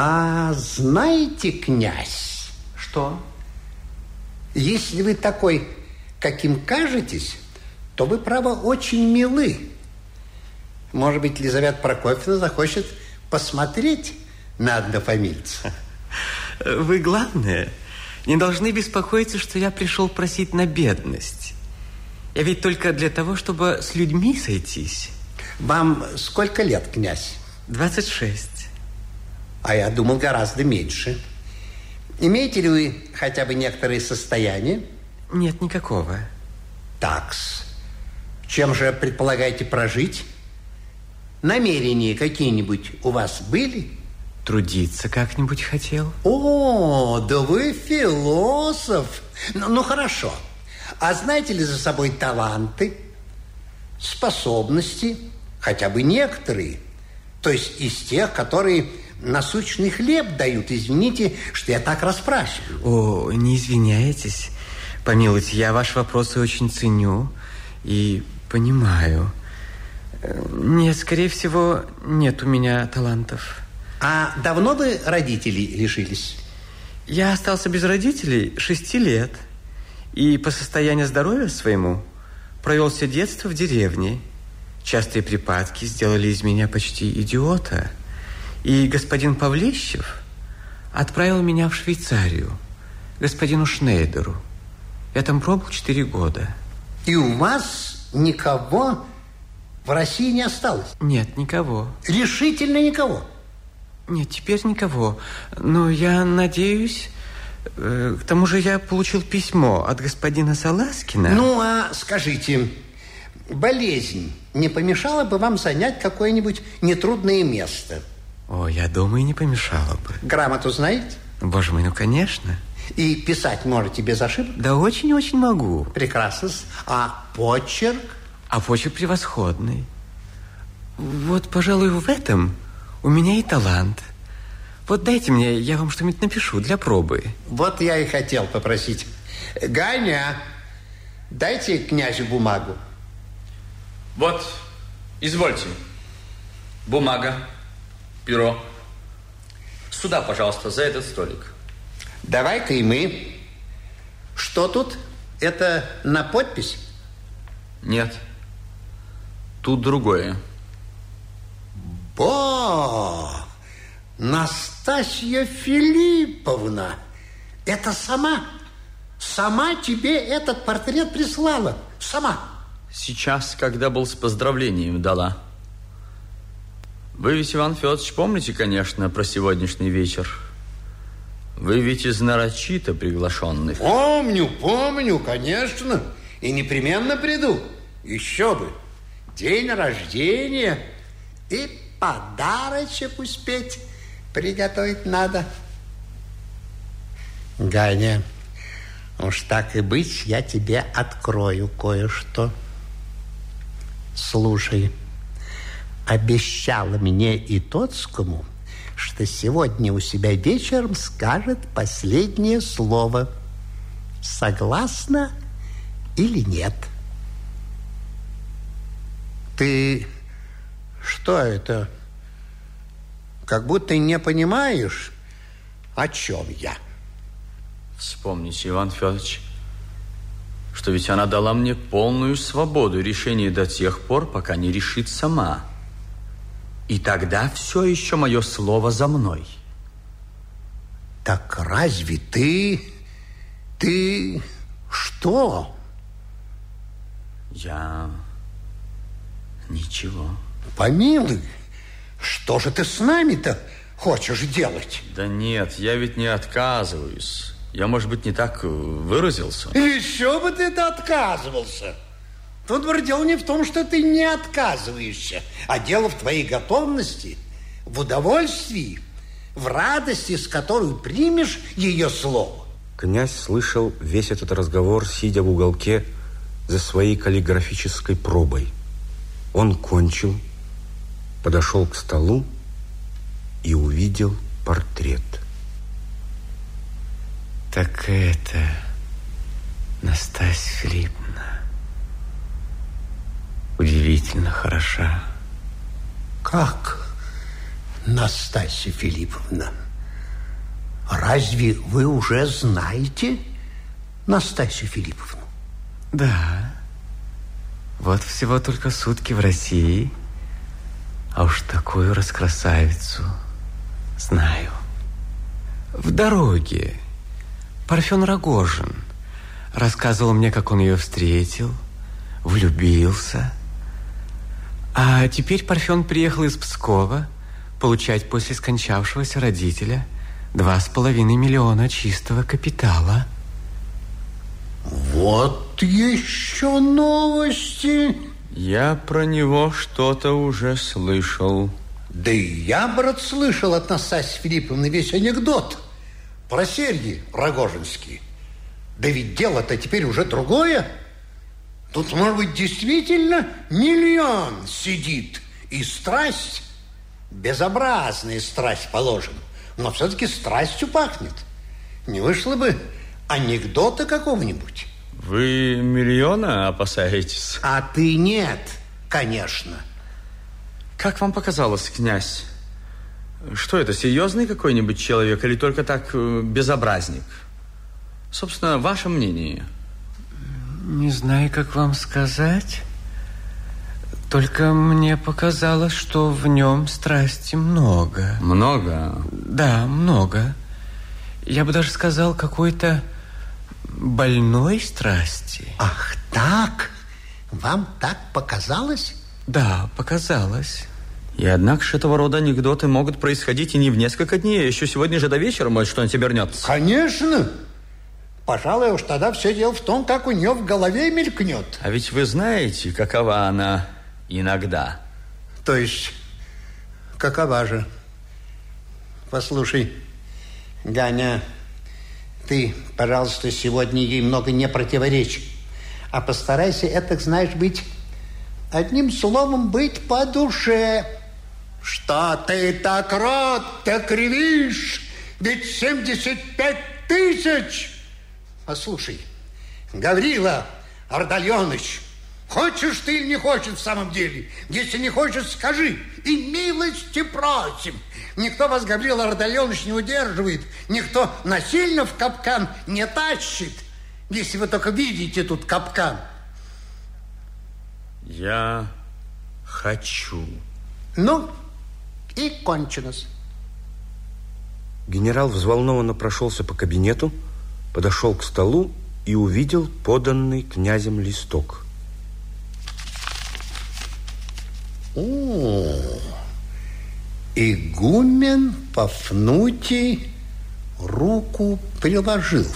А знаете, князь, Что? если вы такой, каким кажетесь, то вы, право, очень милы. Может быть, Лизавета Прокофьевна захочет посмотреть на однофамильца. Вы, главное, не должны беспокоиться, что я пришел просить на бедность. Я ведь только для того, чтобы с людьми сойтись. Вам сколько лет, князь? 26. А я думал гораздо меньше. Имеете ли вы хотя бы некоторые состояния? Нет никакого. Такс. Чем же предполагаете прожить? Намерения какие-нибудь у вас были? Трудиться как-нибудь хотел? О, да вы философ. Ну, ну хорошо. А знаете ли за собой таланты, способности, хотя бы некоторые? То есть из тех, которые насущный хлеб дают. Извините, что я так расспрашиваю. О, не извиняйтесь. Помилуйте, я ваши вопросы очень ценю и понимаю. Э, Нет, скорее всего, нет у меня талантов. А давно вы родителей лишились? Я остался без родителей шести лет. И по состоянию здоровья своему провел все детство в деревне. Частые припадки сделали из меня почти идиота. И господин Павлищев отправил меня в Швейцарию, господину Шнейдеру. Я там пробыл четыре года. И у вас никого в России не осталось? Нет, никого. Решительно никого? Нет, теперь никого. Но я надеюсь... э, К тому же я получил письмо от господина Саласкина. Ну, а скажите, болезнь не помешала бы вам занять какое-нибудь нетрудное место? О, я думаю, не помешало бы. Грамоту знаете? Боже мой, ну конечно. И писать можете без ошибок? Да очень-очень могу. Прекрасно. А почерк? А почерк превосходный. Вот, пожалуй, в этом у меня и талант. Вот дайте мне, я вам что-нибудь напишу для пробы. Вот я и хотел попросить. Ганя, дайте князю бумагу. Вот, извольте. Бумага, перо. Сюда, пожалуйста, за этот столик. Давай-ка и мы. Что тут? Это на подпись? Нет. Тут другое. Бо! Настасья Филипповна! Это сама? Сама тебе этот портрет прислала? Сама? Сейчас, когда был с поздравлением, дала. Вы ведь, Иван Федорович, помните, конечно, про сегодняшний вечер? Вы ведь из нарочито приглашенных. Помню, помню, конечно. И непременно приду. Еще бы. День рождения. И подарочек успеть приготовить надо. Ганя, уж так и быть, я тебе открою кое-что. Слушай, обещала мне и Тоцкому, что сегодня у себя вечером скажет последнее слово. Согласна или нет? Ты что это? Как будто не понимаешь, о чем я. Вспомните, Иван Федорович, что ведь она дала мне полную свободу решения до тех пор, пока не решит сама. И тогда все еще мое слово за мной. Так разве ты... Ты что? Я... Ничего. Помилуй, что же ты с нами-то хочешь делать? Да нет, я ведь не отказываюсь. Я, может быть, не так э, выразился. Еще бы ты-то отказывался. Тут вроде дело не в том, что ты не отказываешься, а дело в твоей готовности, в удовольствии, в радости, с которой примешь ее слово. Князь слышал весь этот разговор, сидя в уголке за своей каллиграфической пробой. Он кончил, подошел к столу и увидел портрет. Так это Настасья Филипповна. Удивительно хороша. Как, Настасья Филипповна? Разве вы уже знаете Настасью Филипповну? Да. Вот всего только сутки в России, а уж такую раскрасавицу знаю. В дороге Парфен Рогожин рассказывал мне, как он ее встретил, влюбился. А теперь Парфен приехал из Пскова получать после скончавшегося родителя два с половиной миллиона чистого капитала. Вот еще новости. Я про него что-то уже слышал. Да и я, брат, слышал от Настасьи Филипповны весь анекдот про серьги Рогожинские. Да ведь дело-то теперь уже другое. Тут, может быть, действительно миллион сидит. И страсть, безобразная страсть положена, но все-таки страстью пахнет. Не вышло бы анекдота какого-нибудь. Вы миллиона опасаетесь? А ты нет, конечно. Как вам показалось, князь? Что это, серьезный какой-нибудь человек или только так э, безобразник? Собственно, ваше мнение? Не знаю, как вам сказать. Только мне показалось, что в нем страсти много. Много? Да, много. Я бы даже сказал, какой-то больной страсти. Ах, так? Вам так показалось? Да, показалось. И однако же этого рода анекдоты могут происходить и не в несколько дней, а еще сегодня же до вечера может что-нибудь обернется. Конечно. Пожалуй, уж тогда все дело в том, как у нее в голове мелькнет. А ведь вы знаете, какова она иногда. То есть, какова же? Послушай, Ганя, ты, пожалуйста, сегодня ей много не противоречь. А постарайся, это, знаешь, быть, одним словом, быть по душе. Что ты так рот-то кривишь? Ведь 75 тысяч! Послушай, Гаврила Ардальоныч, хочешь ты или не хочешь в самом деле? Если не хочешь, скажи. И милости просим. Никто вас, Гаврил Ардальоныч, не удерживает. Никто насильно в капкан не тащит. Если вы только видите тут капкан. Я хочу. Ну, и кончилось. Генерал взволнованно прошелся по кабинету, подошел к столу и увидел поданный князем листок. О, игумен Пафнутий руку приложил.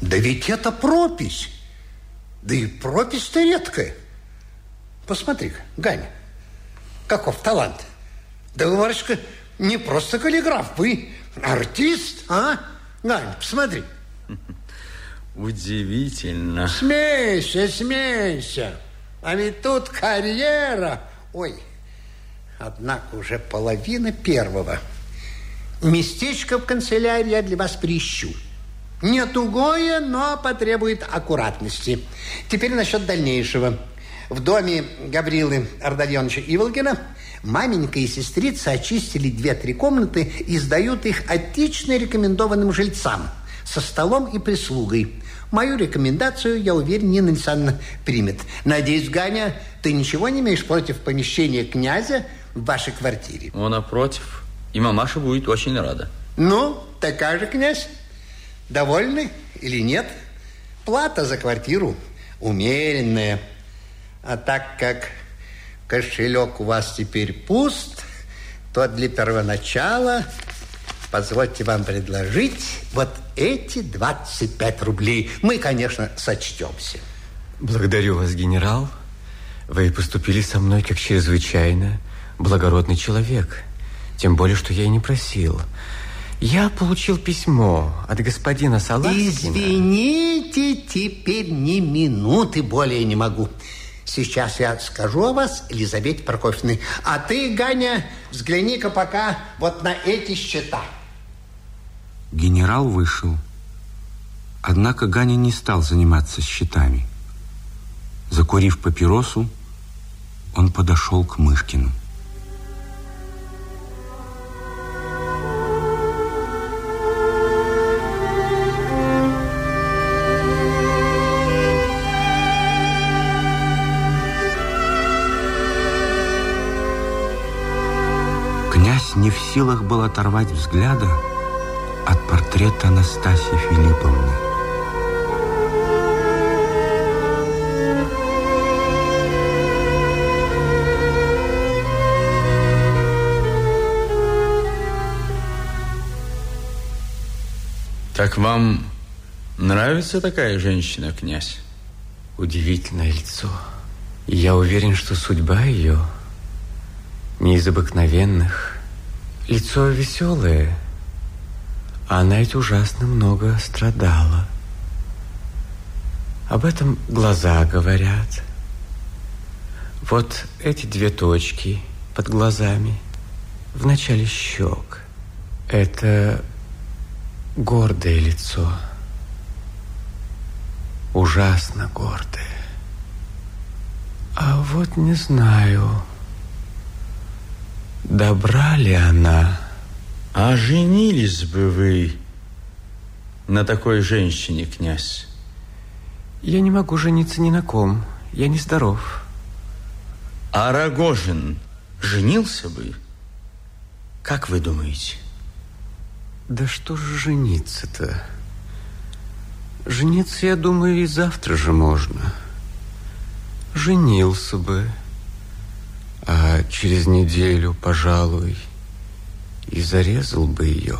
Да ведь это пропись. Да и пропись-то редкая. Посмотри-ка, Ганя, каков талант. Да вы, не просто каллиграф, вы артист, а? Ганя, посмотри. Удивительно. Смейся, смейся. А ведь тут карьера. Ой, однако уже половина первого. Местечко в канцелярии я для вас приищу. Не тугое, но потребует аккуратности. Теперь насчет дальнейшего. В доме Гаврилы Ардальоновича Иволгина маменька и сестрица очистили две-три комнаты и сдают их отлично рекомендованным жильцам со столом и прислугой. Мою рекомендацию, я уверен, Нина Александровна примет. Надеюсь, Ганя, ты ничего не имеешь против помещения князя в вашей квартире? Он напротив. И мамаша будет очень рада. Ну, такая же, князь. Довольны или нет? Плата за квартиру умеренная. А так как кошелек у вас теперь пуст, то для первоначала позвольте вам предложить вот эти 25 рублей. Мы, конечно, сочтемся. Благодарю вас, генерал. Вы поступили со мной как чрезвычайно благородный человек. Тем более, что я и не просил. Я получил письмо от господина Саласкина. Извините, теперь ни минуты более не могу. Сейчас я скажу о вас, Елизавете Прокофьевне. А ты, Ганя, взгляни-ка пока вот на эти счета. Генерал вышел. Однако Ганя не стал заниматься счетами. Закурив папиросу, он подошел к Мышкину. Князь не в силах был оторвать взгляда от портрета Анастасии Филипповны. Так вам нравится такая женщина, князь? Удивительное лицо. И я уверен, что судьба ее не из обыкновенных. Лицо веселое, а она ведь ужасно много страдала. Об этом глаза говорят. Вот эти две точки под глазами в начале щек. Это гордое лицо. Ужасно гордое. А вот не знаю, добра ли она. А женились бы вы на такой женщине, князь? Я не могу жениться ни на ком. Я нездоров. А Рогожин женился бы? Как вы думаете? Да что же жениться-то? Жениться, я думаю, и завтра же можно. Женился бы. А через неделю, пожалуй, и зарезал бы ее.